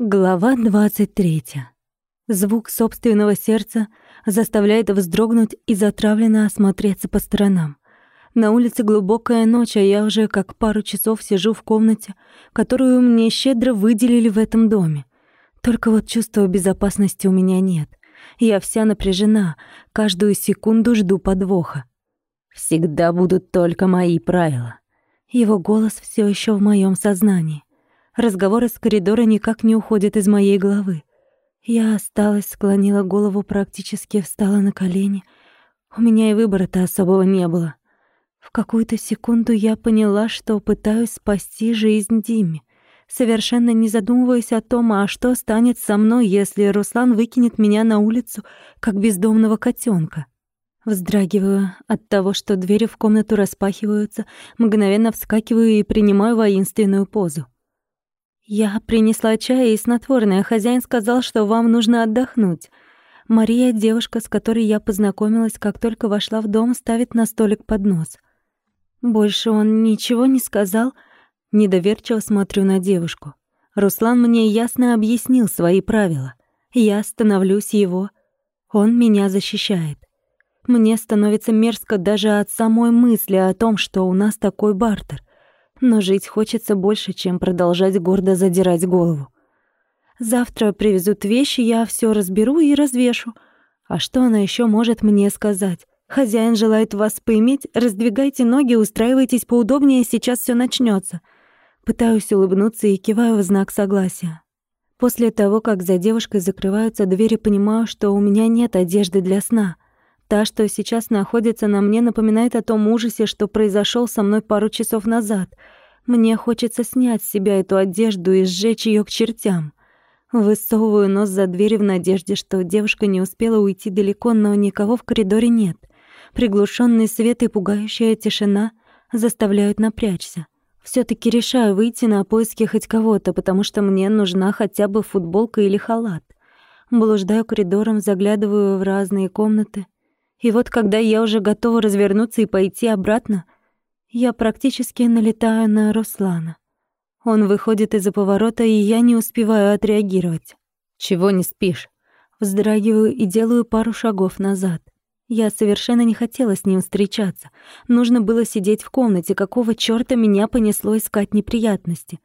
Глава 23. Звук собственного сердца заставляет вздрогнуть и затравленно осмотреться по сторонам. На улице глубокая ночь, а я уже как пару часов сижу в комнате, которую мне щедро выделили в этом доме. Только вот чувства безопасности у меня нет. Я вся напряжена, каждую секунду жду подвоха. Всегда будут только мои правила. Его голос все еще в моем сознании. Разговор из коридора никак не уходит из моей головы. Я осталась, склонила голову, практически встала на колени. У меня и выбора-то особого не было. В какую-то секунду я поняла, что пытаюсь спасти жизнь Диме, совершенно не задумываясь о том, а что станет со мной, если Руслан выкинет меня на улицу, как бездомного котенка. Вздрагиваю от того, что двери в комнату распахиваются, мгновенно вскакиваю и принимаю воинственную позу. «Я принесла чай и снотворное. Хозяин сказал, что вам нужно отдохнуть. Мария, девушка, с которой я познакомилась, как только вошла в дом, ставит на столик поднос. Больше он ничего не сказал. Недоверчиво смотрю на девушку. Руслан мне ясно объяснил свои правила. Я становлюсь его. Он меня защищает. Мне становится мерзко даже от самой мысли о том, что у нас такой бартер — но жить хочется больше, чем продолжать гордо задирать голову. Завтра привезут вещи, я все разберу и развешу. А что она еще может мне сказать? Хозяин желает вас поиметь, раздвигайте ноги, устраивайтесь поудобнее, сейчас все начнется. Пытаюсь улыбнуться и киваю в знак согласия. После того, как за девушкой закрываются двери, понимаю, что у меня нет одежды для сна. Та, что сейчас находится на мне, напоминает о том ужасе, что произошел со мной пару часов назад. Мне хочется снять с себя эту одежду и сжечь ее к чертям. Высовываю нос за дверь в надежде, что девушка не успела уйти далеко, но никого в коридоре нет. Приглушенный свет и пугающая тишина заставляют напрячься. все таки решаю выйти на поиски хоть кого-то, потому что мне нужна хотя бы футболка или халат. Блуждаю коридором, заглядываю в разные комнаты. И вот когда я уже готова развернуться и пойти обратно, я практически налетаю на Руслана. Он выходит из-за поворота, и я не успеваю отреагировать. «Чего не спишь?» Вздрагиваю и делаю пару шагов назад. Я совершенно не хотела с ним встречаться. Нужно было сидеть в комнате. Какого чёрта меня понесло искать неприятности?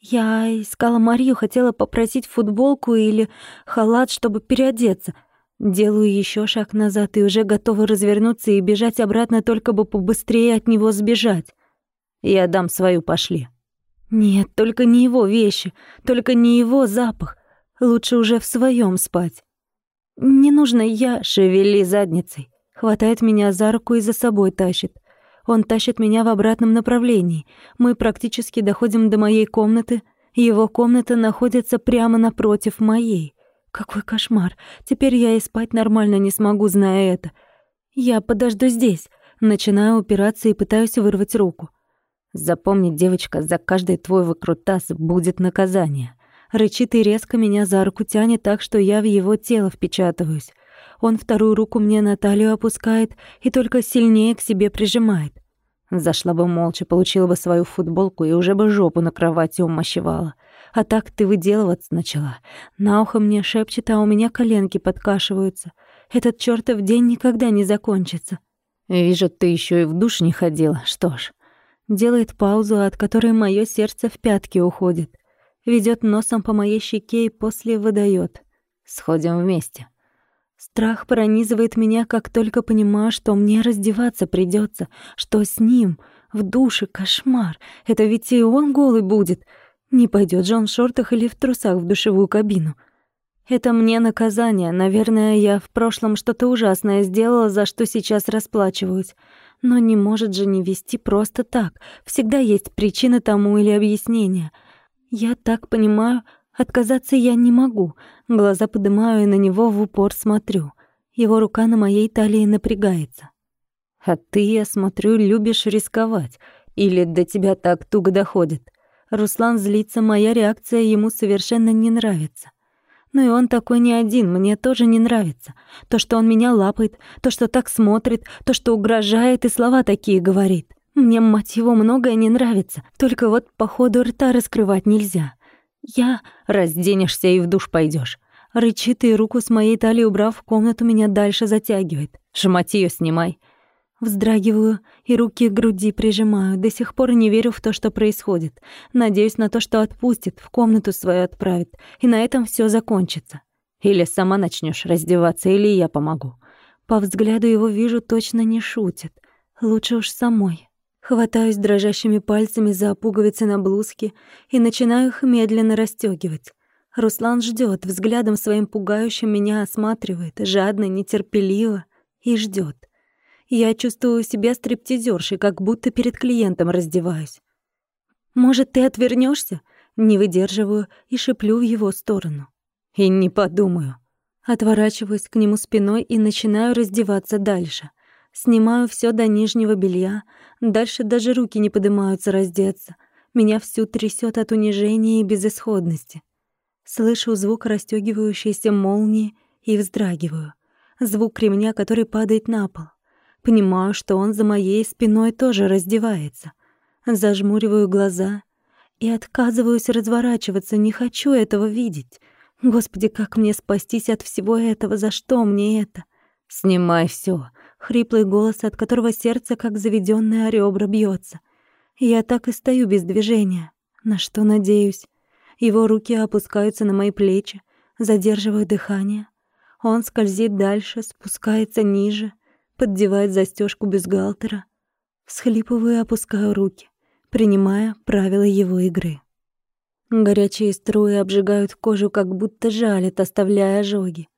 Я искала Марию, хотела попросить футболку или халат, чтобы переодеться — Делаю еще шаг назад и уже готова развернуться и бежать обратно, только бы побыстрее от него сбежать. Я дам свою, пошли. Нет, только не его вещи, только не его запах. Лучше уже в своем спать. Не нужно, я шевели задницей. Хватает меня за руку и за собой тащит. Он тащит меня в обратном направлении. Мы практически доходим до моей комнаты. Его комната находится прямо напротив моей. Какой кошмар. Теперь я и спать нормально не смогу, зная это. Я подожду здесь. Начинаю упираться и пытаюсь вырвать руку. Запомни, девочка, за каждый твой выкрутас будет наказание. Рычит и резко меня за руку тянет так, что я в его тело впечатываюсь. Он вторую руку мне на талию опускает и только сильнее к себе прижимает. Зашла бы молча, получила бы свою футболку и уже бы жопу на кровати умощевала. А так ты выделываться начала. На ухо мне шепчет, а у меня коленки подкашиваются. Этот чёртов день никогда не закончится. Вижу, ты ещё и в душ не ходила. Что ж. Делает паузу, от которой моё сердце в пятки уходит. Ведёт носом по моей щеке и после выдаёт. Сходим вместе. Страх пронизывает меня, как только понимаю, что мне раздеваться придётся, что с ним в душе кошмар. Это ведь и он голый будет. Не пойдет же он в шортах или в трусах в душевую кабину. Это мне наказание. Наверное, я в прошлом что-то ужасное сделала, за что сейчас расплачиваюсь. Но не может же не вести просто так. Всегда есть причина тому или объяснение. Я так понимаю, отказаться я не могу. Глаза поднимаю и на него в упор смотрю. Его рука на моей талии напрягается. А ты, я смотрю, любишь рисковать. Или до тебя так туго доходит? Руслан злится, моя реакция ему совершенно не нравится. Ну и он такой не один, мне тоже не нравится. То, что он меня лапает, то, что так смотрит, то, что угрожает и слова такие говорит. Мне, мать его, многое не нравится. Только вот по ходу рта раскрывать нельзя. Я разденешься и в душ пойдешь. Рычит и руку с моей талии убрав комнату меня дальше затягивает. Шматьё снимай. Вздрагиваю и руки к груди прижимаю. До сих пор не верю в то, что происходит. Надеюсь на то, что отпустит, в комнату свою отправит, и на этом все закончится. Или сама начнешь раздеваться, или я помогу. По взгляду его вижу, точно не шутит. Лучше уж самой. Хватаюсь дрожащими пальцами за пуговицы на блузке и начинаю их медленно расстёгивать. Руслан ждет, взглядом своим пугающим меня осматривает, жадно, нетерпеливо и ждет. Я чувствую себя стриптизершей, как будто перед клиентом раздеваюсь. «Может, ты отвернешься? Не выдерживаю и шиплю в его сторону. «И не подумаю». Отворачиваюсь к нему спиной и начинаю раздеваться дальше. Снимаю все до нижнего белья, дальше даже руки не поднимаются раздеться. Меня всю трясет от унижения и безысходности. Слышу звук расстёгивающейся молнии и вздрагиваю. Звук ремня, который падает на пол. Понимаю, что он за моей спиной тоже раздевается. Зажмуриваю глаза и отказываюсь разворачиваться, не хочу этого видеть. Господи, как мне спастись от всего этого? За что мне это? Снимай все, хриплый голос, от которого сердце, как заведённое ребра, бьётся. Я так и стою без движения. На что надеюсь? Его руки опускаются на мои плечи, задерживаю дыхание. Он скользит дальше, спускается ниже, поддевает застежку бюстгальтера. Всхлипываю и опускаю руки, принимая правила его игры. Горячие струи обжигают кожу, как будто жалят, оставляя ожоги.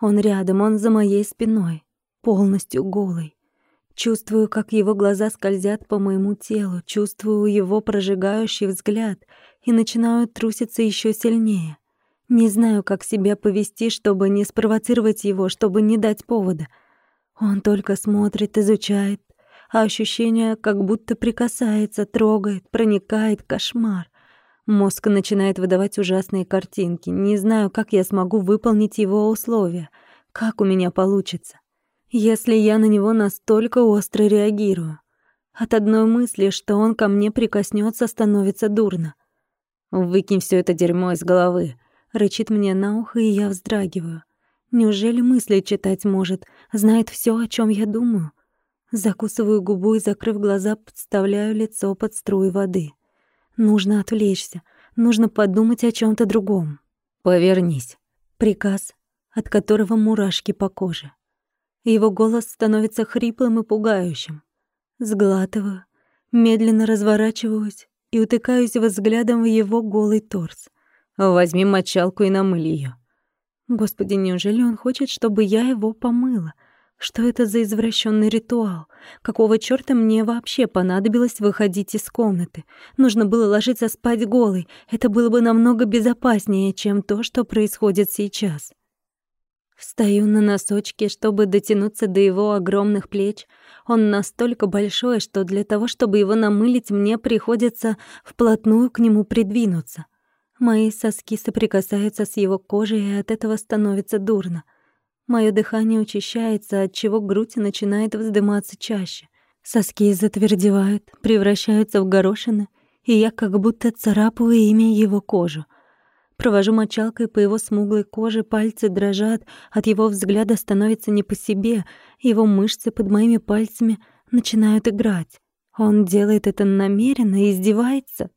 Он рядом, он за моей спиной полностью голый. Чувствую, как его глаза скользят по моему телу, чувствую его прожигающий взгляд и начинаю труситься еще сильнее. Не знаю, как себя повести, чтобы не спровоцировать его, чтобы не дать повода. Он только смотрит, изучает, а ощущение как будто прикасается, трогает, проникает, кошмар. Мозг начинает выдавать ужасные картинки. Не знаю, как я смогу выполнить его условия, как у меня получится если я на него настолько остро реагирую. От одной мысли, что он ко мне прикоснется, становится дурно. «Выкинь все это дерьмо из головы», — рычит мне на ухо, и я вздрагиваю. Неужели мысли читать может, знает все, о чем я думаю? Закусываю губу и, закрыв глаза, подставляю лицо под струи воды. Нужно отвлечься, нужно подумать о чем то другом. «Повернись». Приказ, от которого мурашки по коже. Его голос становится хриплым и пугающим. Сглатываю, медленно разворачиваюсь и утыкаюсь взглядом в его голый торс. «Возьми мочалку и намыль её». Господи, неужели он хочет, чтобы я его помыла? Что это за извращенный ритуал? Какого чёрта мне вообще понадобилось выходить из комнаты? Нужно было ложиться спать голой. Это было бы намного безопаснее, чем то, что происходит сейчас. Встаю на носочки, чтобы дотянуться до его огромных плеч. Он настолько большой, что для того, чтобы его намылить, мне приходится вплотную к нему придвинуться. Мои соски соприкасаются с его кожей, и от этого становится дурно. Моё дыхание учащается, отчего грудь начинает вздыматься чаще. Соски затвердевают, превращаются в горошины, и я как будто царапаю ими его кожу — Провожу мочалкой по его смуглой коже, пальцы дрожат, от его взгляда становится не по себе, его мышцы под моими пальцами начинают играть. Он делает это намеренно и издевается.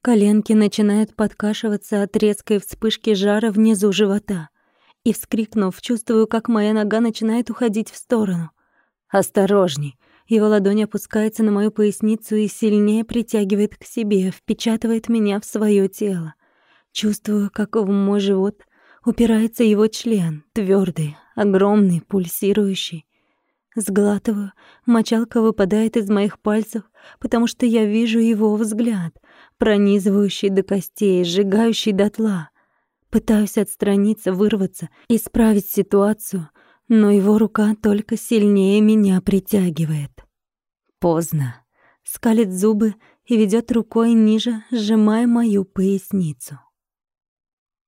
Коленки начинают подкашиваться от резкой вспышки жара внизу живота. И, вскрикнув, чувствую, как моя нога начинает уходить в сторону. «Осторожней!» Его ладонь опускается на мою поясницу и сильнее притягивает к себе, впечатывает меня в своё тело. Чувствую, как в мой живот упирается его член, твердый, огромный, пульсирующий. Сглатываю, мочалка выпадает из моих пальцев, потому что я вижу его взгляд, пронизывающий до костей, сжигающий дотла. Пытаюсь отстраниться, вырваться, исправить ситуацию, но его рука только сильнее меня притягивает. Поздно. Скалит зубы и ведет рукой ниже, сжимая мою поясницу.